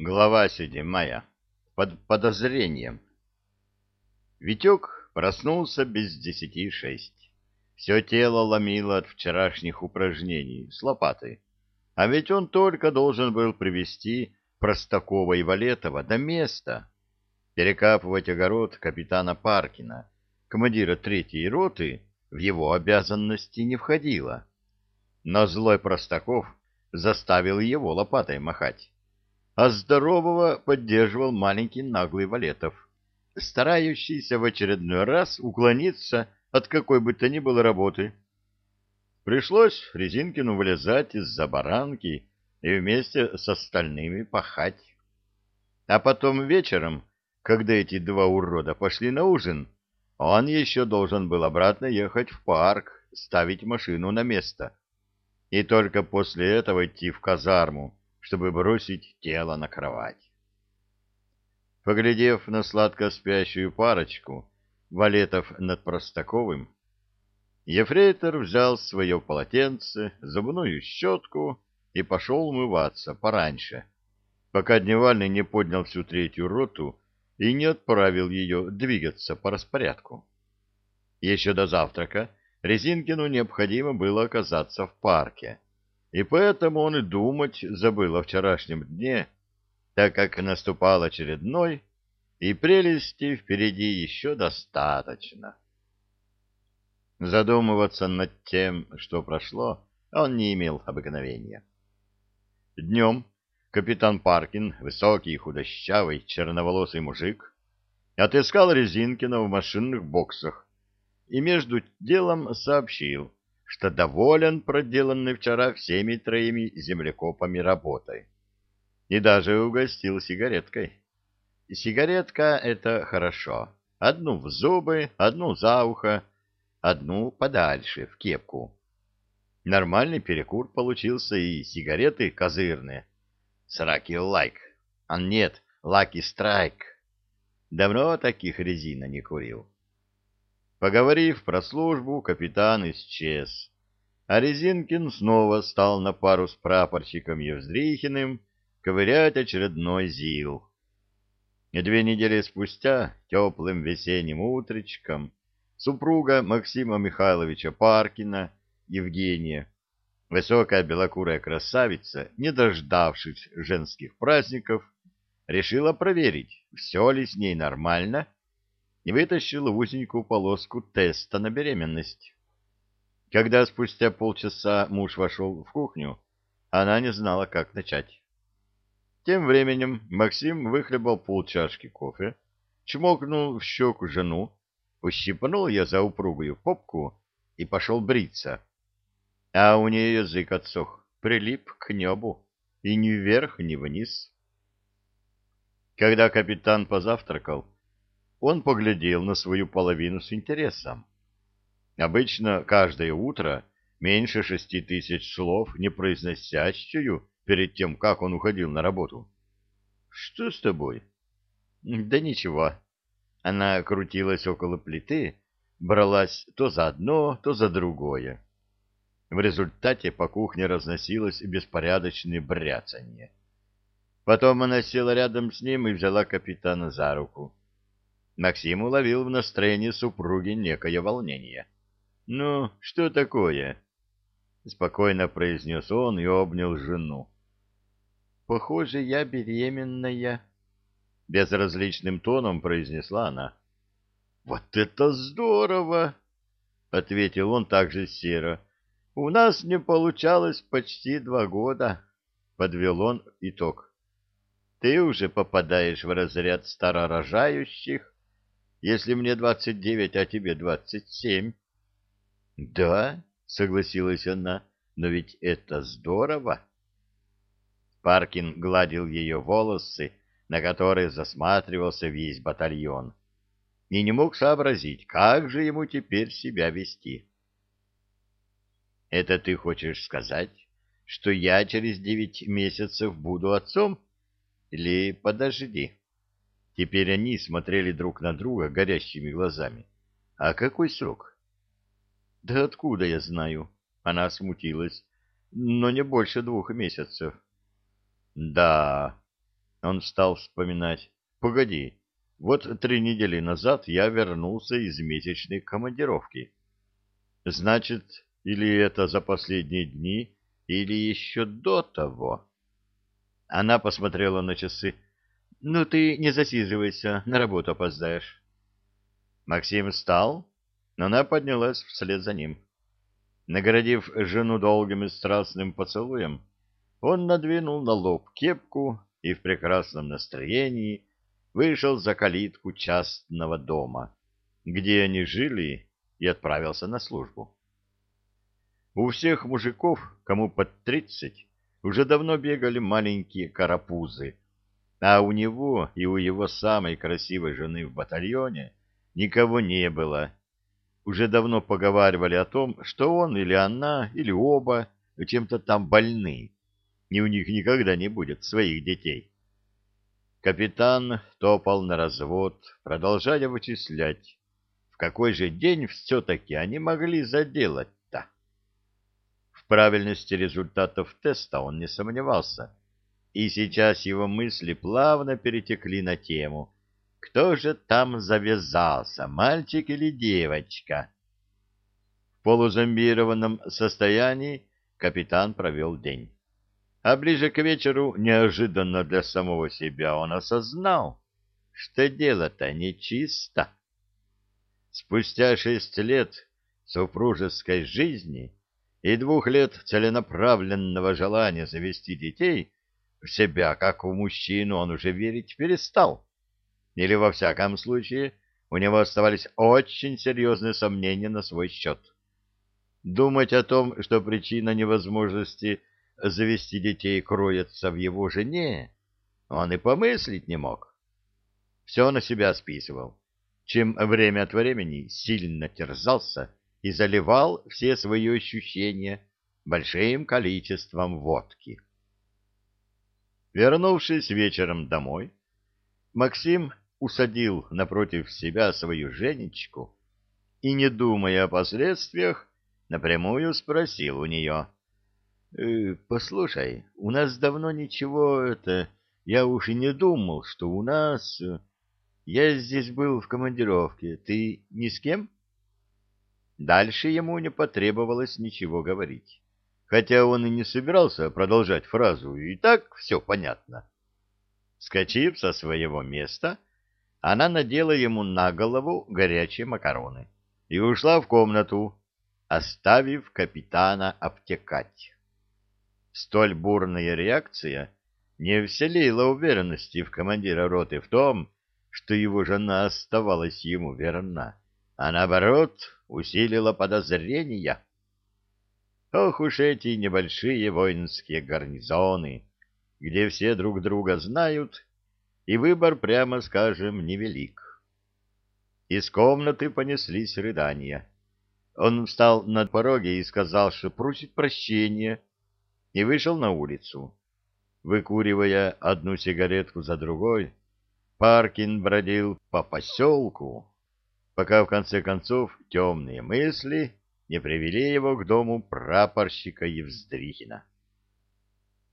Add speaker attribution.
Speaker 1: Глава седьмая. Под подозрением. Витек проснулся без десяти шесть. Все тело ломило от вчерашних упражнений с лопатой. А ведь он только должен был привести Простакова и Валетова до места. Перекапывать огород капитана Паркина, командира третьей роты, в его обязанности не входило. Но злой Простаков заставил его лопатой махать а здорового поддерживал маленький наглый Валетов, старающийся в очередной раз уклониться от какой бы то ни было работы. Пришлось Резинкину вылезать из-за баранки и вместе с остальными пахать. А потом вечером, когда эти два урода пошли на ужин, он еще должен был обратно ехать в парк, ставить машину на место. И только после этого идти в казарму, чтобы бросить тело на кровать. Поглядев на сладко спящую парочку, Валетов над Простаковым, Ефрейтор взял свое полотенце, зубную щетку и пошел умываться пораньше, пока Дневальный не поднял всю третью роту и не отправил ее двигаться по распорядку. Еще до завтрака Резинкину необходимо было оказаться в парке, и поэтому он и думать забыл о вчерашнем дне, так как наступал очередной, и прелести впереди еще достаточно. Задумываться над тем, что прошло, он не имел обыкновения. Днем капитан Паркин, высокий, худощавый, черноволосый мужик, отыскал Резинкина в машинных боксах и между делом сообщил, что доволен проделанной вчера всеми троими землекопами работой. И даже угостил сигареткой. Сигаретка — это хорошо. Одну в зубы, одну за ухо, одну подальше, в кепку. Нормальный перекур получился, и сигареты козырные. Сраки лайк. А нет, лаки страйк. Давно таких резина не курил. Поговорив про службу, капитан исчез. А Резинкин снова стал на пару с прапорщиком Евздрихиным ковырять очередной ЗИЛ. И две недели спустя, теплым весенним утречком, супруга Максима Михайловича Паркина, Евгения, высокая белокурая красавица, не дождавшись женских праздников, решила проверить, все ли с ней нормально, и вытащила узенькую полоску теста на беременность. Когда спустя полчаса муж вошел в кухню, она не знала, как начать. Тем временем Максим выхлебал полчашки кофе, чмокнул в щеку жену, ущипнул ее за упругую попку и пошел бриться. А у нее язык отсох, прилип к небу, и ни вверх, ни вниз. Когда капитан позавтракал, он поглядел на свою половину с интересом. Обычно каждое утро меньше шести тысяч слов, не произносящую перед тем, как он уходил на работу. «Что с тобой?» «Да ничего». Она крутилась около плиты, бралась то за одно, то за другое. В результате по кухне разносилось беспорядочное бряцанье. Потом она села рядом с ним и взяла капитана за руку. Максим уловил в настроении супруги некое волнение. «Ну, что такое?» — спокойно произнес он и обнял жену. «Похоже, я беременная», — безразличным тоном произнесла она. «Вот это здорово!» — ответил он также серо. «У нас не получалось почти два года», — подвел он итог. «Ты уже попадаешь в разряд старорожающих, если мне двадцать девять, а тебе двадцать семь. — Да, — согласилась она, — но ведь это здорово. Паркин гладил ее волосы, на которые засматривался весь батальон, и не мог сообразить, как же ему теперь себя вести. — Это ты хочешь сказать, что я через девять месяцев буду отцом? Или подожди? — Теперь они смотрели друг на друга горящими глазами. «А какой срок?» «Да откуда я знаю?» Она смутилась. «Но не больше двух месяцев». «Да...» Он стал вспоминать. Погоди, вот три недели назад я вернулся из месячной командировки. Значит, или это за последние дни, или еще до того. Она посмотрела на часы. «Ну, ты не засиживайся, на работу опоздаешь». Максим встал, но она поднялась вслед за ним. Наградив жену долгим и страстным поцелуем, он надвинул на лоб кепку и в прекрасном настроении вышел за калитку частного дома, где они жили, и отправился на службу. У всех мужиков, кому под тридцать, уже давно бегали маленькие карапузы, а у него и у его самой красивой жены в батальоне никого не было. Уже давно поговаривали о том, что он или она, или оба чем-то там больны, и у них никогда не будет своих детей. Капитан топал на развод, продолжая вычислять, в какой же день все-таки они могли заделать правильности результатов теста он не сомневался, и сейчас его мысли плавно перетекли на тему «Кто же там завязался, мальчик или девочка?» В полузомбированном состоянии капитан провел день. А ближе к вечеру, неожиданно для самого себя, он осознал, что дело-то нечисто. Спустя шесть лет супружеской жизни и двух лет целенаправленного желания завести детей, в себя, как в мужчину, он уже верить перестал. Или, во всяком случае, у него оставались очень серьезные сомнения на свой счет. Думать о том, что причина невозможности завести детей кроется в его жене, он и помыслить не мог. Все на себя списывал, чем время от времени сильно терзался и заливал все свои ощущения большим количеством водки. Вернувшись вечером домой, Максим усадил напротив себя свою Женечку и, не думая о последствиях, напрямую спросил у нее. «Э, «Послушай, у нас давно ничего это... Я уж и не думал, что у нас... Я здесь был в командировке. Ты ни с кем?» Дальше ему не потребовалось ничего говорить, хотя он и не собирался продолжать фразу, и так все понятно. Скочив со своего места, она надела ему на голову горячие макароны и ушла в комнату, оставив капитана обтекать. Столь бурная реакция не вселила уверенности в командира роты в том, что его жена оставалась ему верна а наоборот усилила подозрения. Ох уж эти небольшие воинские гарнизоны, где все друг друга знают, и выбор, прямо скажем, невелик. Из комнаты понеслись рыдания. Он встал на пороге и сказал, что просит прощения, и вышел на улицу. Выкуривая одну сигаретку за другой, Паркин бродил по поселку, пока в конце концов темные мысли не привели его к дому прапорщика Евздрихина.